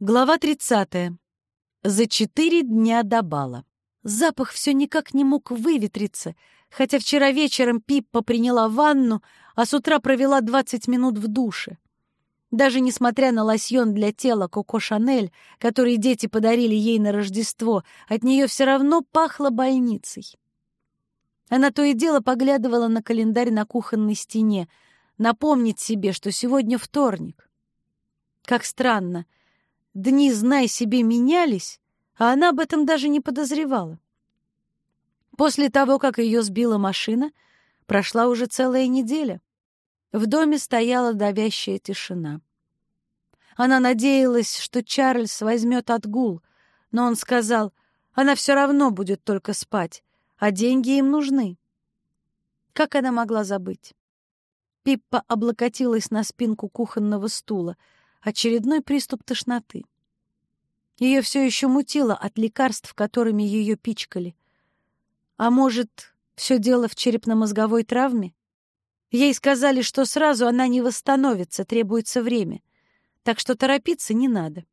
Глава 30. За четыре дня до бала. Запах все никак не мог выветриться, хотя вчера вечером Пиппа приняла ванну, а с утра провела 20 минут в душе. Даже несмотря на лосьон для тела Коко Шанель, который дети подарили ей на Рождество, от нее все равно пахло больницей. Она то и дело поглядывала на календарь на кухонной стене, напомнить себе, что сегодня вторник. Как странно — Дни, знай себе, менялись, а она об этом даже не подозревала. После того, как ее сбила машина, прошла уже целая неделя. В доме стояла давящая тишина. Она надеялась, что Чарльз возьмет отгул, но он сказал, она все равно будет только спать, а деньги им нужны. Как она могла забыть? Пиппа облокотилась на спинку кухонного стула — очередной приступ тошноты. Ее все еще мутило от лекарств, которыми ее пичкали. А может, все дело в черепно-мозговой травме? Ей сказали, что сразу она не восстановится, требуется время, так что торопиться не надо.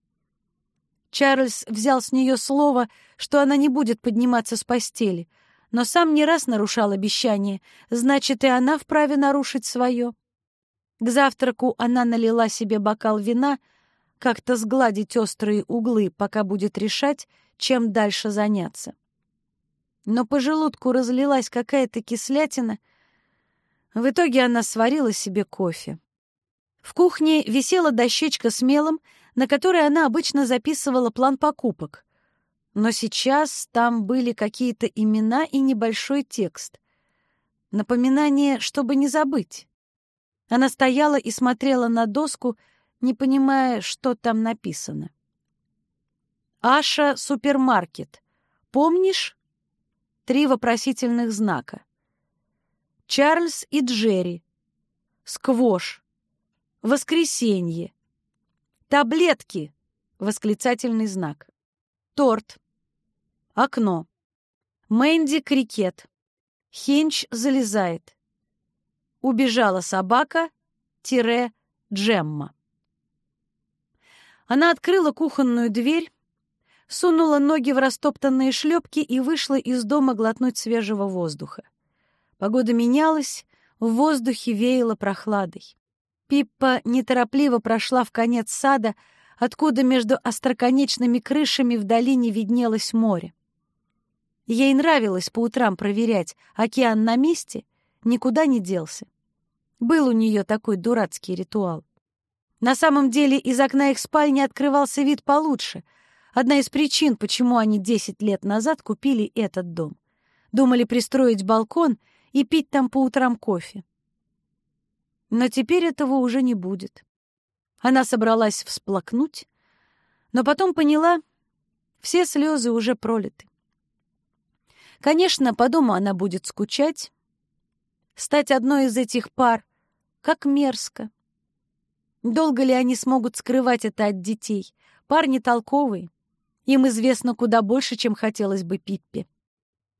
Чарльз взял с нее слово, что она не будет подниматься с постели, но сам не раз нарушал обещание, значит, и она вправе нарушить свое. К завтраку она налила себе бокал вина, как-то сгладить острые углы, пока будет решать, чем дальше заняться. Но по желудку разлилась какая-то кислятина. В итоге она сварила себе кофе. В кухне висела дощечка с мелом, на которой она обычно записывала план покупок. Но сейчас там были какие-то имена и небольшой текст. Напоминание, чтобы не забыть. Она стояла и смотрела на доску, не понимая, что там написано. «Аша супермаркет. Помнишь?» Три вопросительных знака. «Чарльз и Джерри. Сквош. Воскресенье. Таблетки!» Восклицательный знак. Торт. Окно. Мэнди крикет. Хенч залезает. Убежала собака-Джемма. Она открыла кухонную дверь, сунула ноги в растоптанные шлепки и вышла из дома глотнуть свежего воздуха. Погода менялась, в воздухе веяло прохладой. Пиппа неторопливо прошла в конец сада, откуда между остроконечными крышами в долине виднелось море. Ей нравилось по утрам проверять, океан на месте, никуда не делся. Был у нее такой дурацкий ритуал. На самом деле из окна их спальни открывался вид получше. Одна из причин, почему они 10 лет назад купили этот дом. Думали пристроить балкон и пить там по утрам кофе. Но теперь этого уже не будет. Она собралась всплакнуть, но потом поняла, все слезы уже пролиты. Конечно, по дому она будет скучать, Стать одной из этих пар, как мерзко. Долго ли они смогут скрывать это от детей? Парни толковые. Им известно куда больше, чем хотелось бы Пиппе.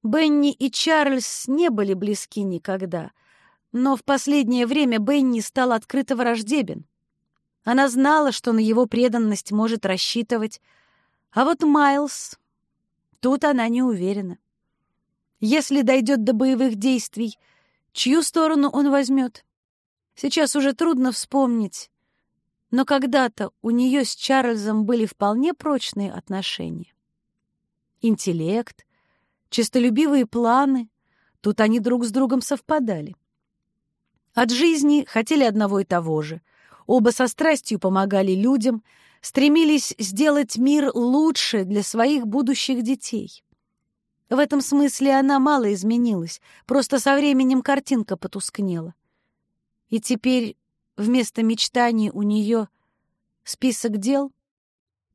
Бенни и Чарльз не были близки никогда, но в последнее время Бенни стал открыто враждебен. Она знала, что на его преданность может рассчитывать, а вот Майлз... Тут она не уверена. Если дойдет до боевых действий — Чью сторону он возьмет? Сейчас уже трудно вспомнить. Но когда-то у нее с Чарльзом были вполне прочные отношения. Интеллект, честолюбивые планы — тут они друг с другом совпадали. От жизни хотели одного и того же. Оба со страстью помогали людям, стремились сделать мир лучше для своих будущих детей. В этом смысле она мало изменилась, просто со временем картинка потускнела. И теперь вместо мечтаний у нее список дел.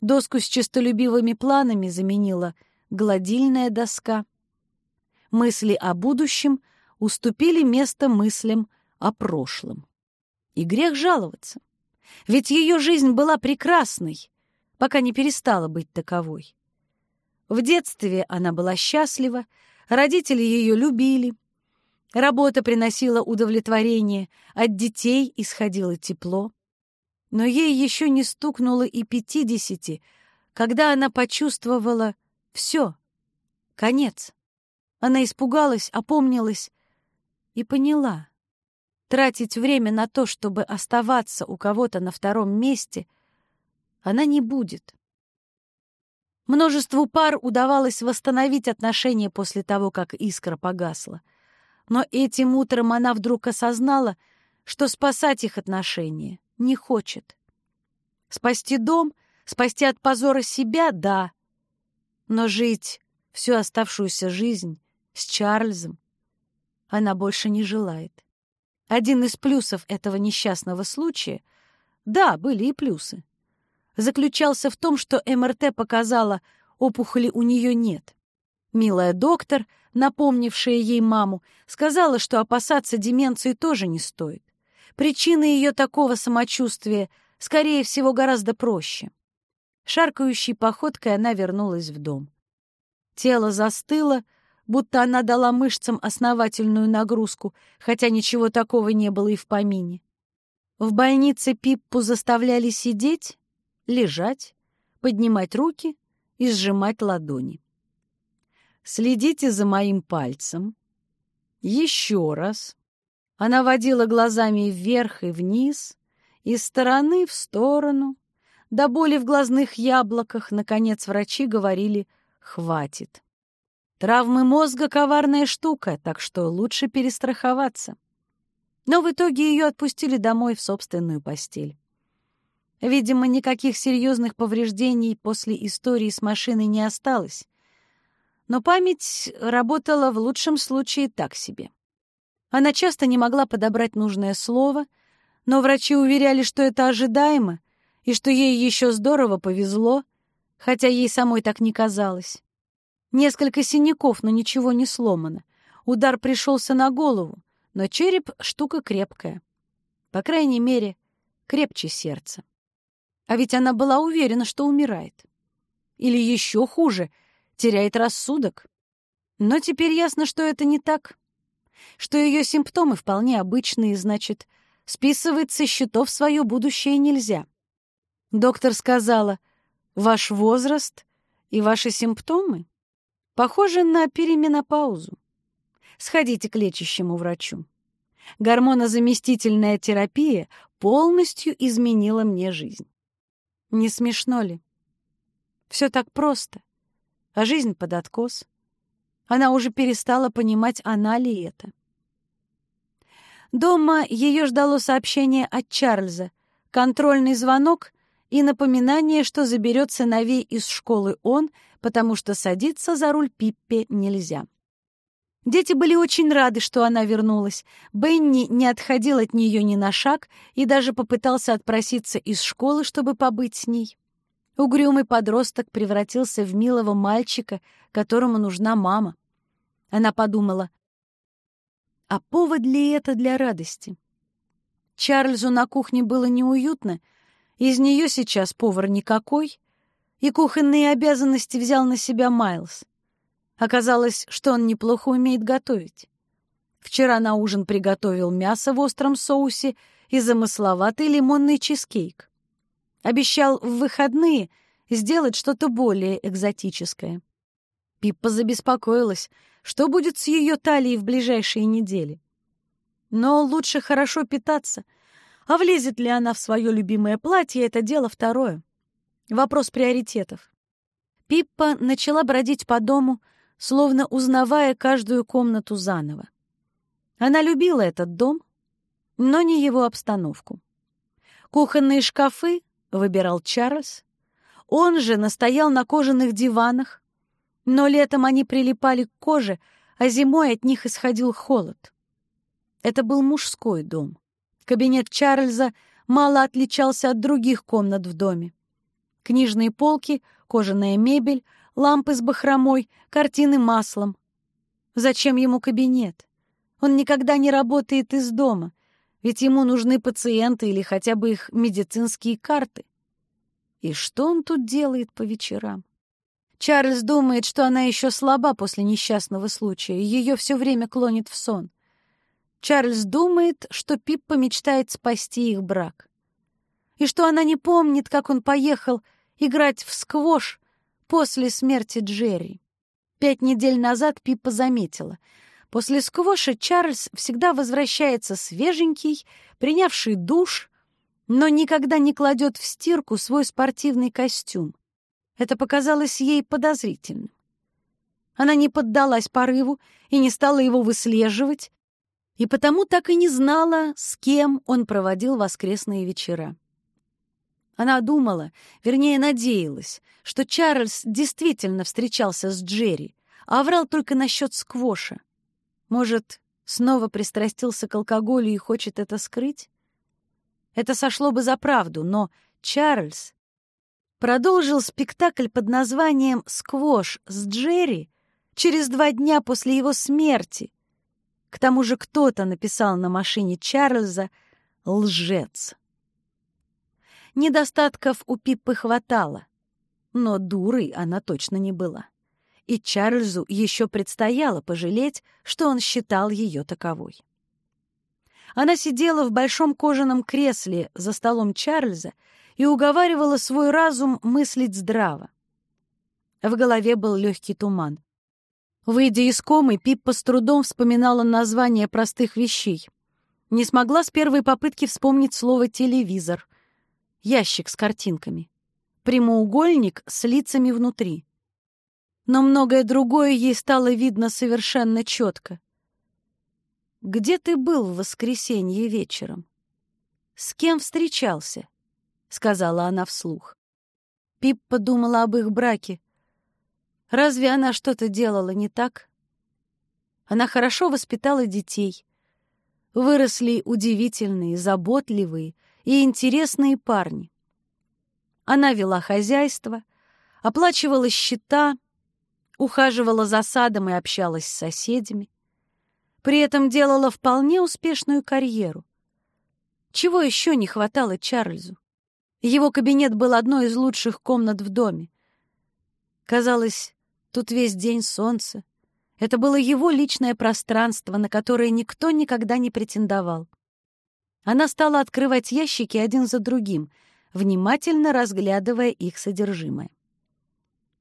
Доску с честолюбивыми планами заменила гладильная доска. Мысли о будущем уступили место мыслям о прошлом. И грех жаловаться. Ведь ее жизнь была прекрасной, пока не перестала быть таковой. В детстве она была счастлива, родители ее любили. Работа приносила удовлетворение, от детей исходило тепло. Но ей еще не стукнуло и пятидесяти, когда она почувствовала все, конец. Она испугалась, опомнилась и поняла. Тратить время на то, чтобы оставаться у кого-то на втором месте, она не будет. Множеству пар удавалось восстановить отношения после того, как искра погасла. Но этим утром она вдруг осознала, что спасать их отношения не хочет. Спасти дом, спасти от позора себя — да. Но жить всю оставшуюся жизнь с Чарльзом она больше не желает. Один из плюсов этого несчастного случая — да, были и плюсы заключался в том, что МРТ показала, опухоли у нее нет. Милая доктор, напомнившая ей маму, сказала, что опасаться деменции тоже не стоит. Причина ее такого самочувствия, скорее всего, гораздо проще. Шаркающей походкой она вернулась в дом. Тело застыло, будто она дала мышцам основательную нагрузку, хотя ничего такого не было и в помине. В больнице Пиппу заставляли сидеть, лежать, поднимать руки и сжимать ладони. Следите за моим пальцем. Еще раз. Она водила глазами вверх и вниз, из стороны в сторону. До боли в глазных яблоках, наконец, врачи говорили «хватит». Травмы мозга — коварная штука, так что лучше перестраховаться. Но в итоге ее отпустили домой в собственную постель. Видимо, никаких серьезных повреждений после истории с машиной не осталось. Но память работала в лучшем случае так себе. Она часто не могла подобрать нужное слово, но врачи уверяли, что это ожидаемо и что ей еще здорово повезло, хотя ей самой так не казалось. Несколько синяков, но ничего не сломано. Удар пришелся на голову, но череп — штука крепкая. По крайней мере, крепче сердца. А ведь она была уверена, что умирает. Или еще хуже, теряет рассудок. Но теперь ясно, что это не так. Что ее симптомы вполне обычные, значит, списывать со счетов свое будущее нельзя. Доктор сказала, ваш возраст и ваши симптомы похожи на переменопаузу. Сходите к лечащему врачу. Гормонозаместительная терапия полностью изменила мне жизнь. Не смешно ли? Все так просто. А жизнь под откос. Она уже перестала понимать, она ли это. Дома ее ждало сообщение от Чарльза, контрольный звонок и напоминание, что заберет сыновей из школы он, потому что садиться за руль Пиппе нельзя. Дети были очень рады, что она вернулась. Бенни не отходил от нее ни на шаг и даже попытался отпроситься из школы, чтобы побыть с ней. Угрюмый подросток превратился в милого мальчика, которому нужна мама. Она подумала, а повод ли это для радости? Чарльзу на кухне было неуютно, из нее сейчас повар никакой, и кухонные обязанности взял на себя Майлз. Оказалось, что он неплохо умеет готовить. Вчера на ужин приготовил мясо в остром соусе и замысловатый лимонный чизкейк. Обещал в выходные сделать что-то более экзотическое. Пиппа забеспокоилась, что будет с ее талией в ближайшие недели. Но лучше хорошо питаться, а влезет ли она в свое любимое платье — это дело второе. Вопрос приоритетов. Пиппа начала бродить по дому, словно узнавая каждую комнату заново. Она любила этот дом, но не его обстановку. Кухонные шкафы выбирал Чарльз. Он же настоял на кожаных диванах, но летом они прилипали к коже, а зимой от них исходил холод. Это был мужской дом. Кабинет Чарльза мало отличался от других комнат в доме. Книжные полки, кожаная мебель — лампы с бахромой, картины маслом. Зачем ему кабинет? Он никогда не работает из дома, ведь ему нужны пациенты или хотя бы их медицинские карты. И что он тут делает по вечерам? Чарльз думает, что она еще слаба после несчастного случая, и ее все время клонит в сон. Чарльз думает, что Пиппа мечтает спасти их брак. и что она не помнит, как он поехал играть в сквош после смерти Джерри. Пять недель назад Пиппа заметила. После сквоша Чарльз всегда возвращается свеженький, принявший душ, но никогда не кладет в стирку свой спортивный костюм. Это показалось ей подозрительным. Она не поддалась порыву и не стала его выслеживать, и потому так и не знала, с кем он проводил воскресные вечера. Она думала, вернее, надеялась, что Чарльз действительно встречался с Джерри, а врал только насчет сквоша. Может, снова пристрастился к алкоголю и хочет это скрыть? Это сошло бы за правду, но Чарльз продолжил спектакль под названием «Сквош с Джерри» через два дня после его смерти. К тому же кто-то написал на машине Чарльза «Лжец». Недостатков у Пиппы хватало, но дурой она точно не была. И Чарльзу еще предстояло пожалеть, что он считал ее таковой. Она сидела в большом кожаном кресле за столом Чарльза и уговаривала свой разум мыслить здраво. В голове был легкий туман. Выйдя из комы, Пиппа с трудом вспоминала названия простых вещей. Не смогла с первой попытки вспомнить слово «телевизор», ящик с картинками, прямоугольник с лицами внутри. Но многое другое ей стало видно совершенно четко. «Где ты был в воскресенье вечером? С кем встречался?» — сказала она вслух. Пип подумала об их браке, Разве она что-то делала не так? Она хорошо воспитала детей. Выросли удивительные, заботливые и интересные парни. Она вела хозяйство, оплачивала счета, ухаживала за садом и общалась с соседями. При этом делала вполне успешную карьеру. Чего еще не хватало Чарльзу? Его кабинет был одной из лучших комнат в доме. Казалось, Тут весь день солнце. Это было его личное пространство, на которое никто никогда не претендовал. Она стала открывать ящики один за другим, внимательно разглядывая их содержимое.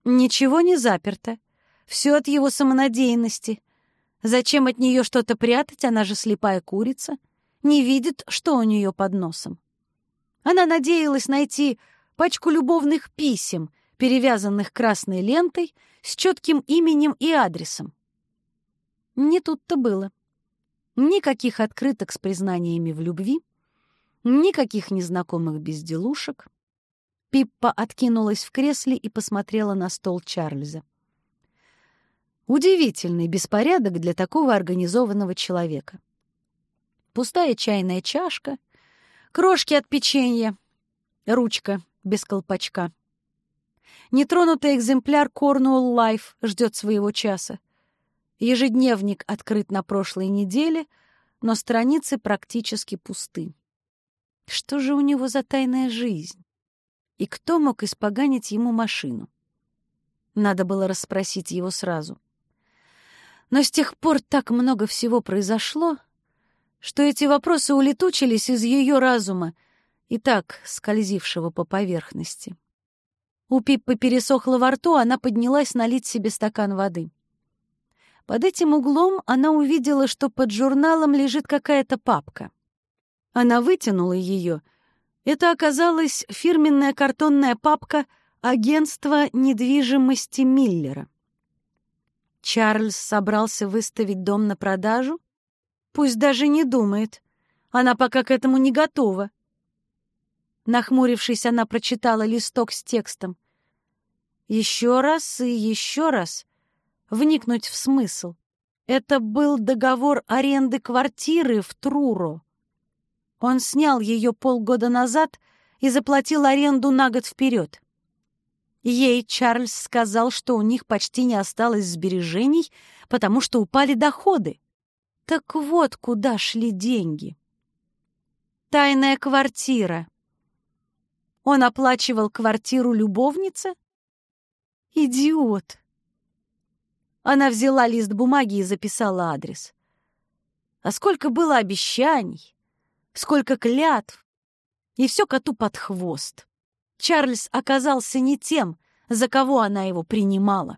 Ничего не заперто. Все от его самонадеянности. Зачем от нее что-то прятать, она же слепая курица. Не видит, что у нее под носом. Она надеялась найти пачку любовных писем, перевязанных красной лентой, с четким именем и адресом. Не тут-то было. Никаких открыток с признаниями в любви, никаких незнакомых безделушек. Пиппа откинулась в кресле и посмотрела на стол Чарльза. Удивительный беспорядок для такого организованного человека. Пустая чайная чашка, крошки от печенья, ручка без колпачка. Нетронутый экземпляр Cornwall Life ждет своего часа. Ежедневник открыт на прошлой неделе, но страницы практически пусты. Что же у него за тайная жизнь? И кто мог испоганить ему машину? Надо было расспросить его сразу. Но с тех пор так много всего произошло, что эти вопросы улетучились из ее разума, и так скользившего по поверхности. У Пиппы пересохло во рту, она поднялась налить себе стакан воды. Под этим углом она увидела, что под журналом лежит какая-то папка. Она вытянула ее. Это оказалась фирменная картонная папка агентства недвижимости Миллера. Чарльз собрался выставить дом на продажу? Пусть даже не думает. Она пока к этому не готова. Нахмурившись, она прочитала листок с текстом. Еще раз и еще раз вникнуть в смысл. Это был договор аренды квартиры в Труро. Он снял ее полгода назад и заплатил аренду на год вперед. Ей Чарльз сказал, что у них почти не осталось сбережений, потому что упали доходы. Так вот, куда шли деньги. Тайная квартира. Он оплачивал квартиру любовницы? Идиот! Она взяла лист бумаги и записала адрес. А сколько было обещаний, сколько клятв. И все коту под хвост. Чарльз оказался не тем, за кого она его принимала.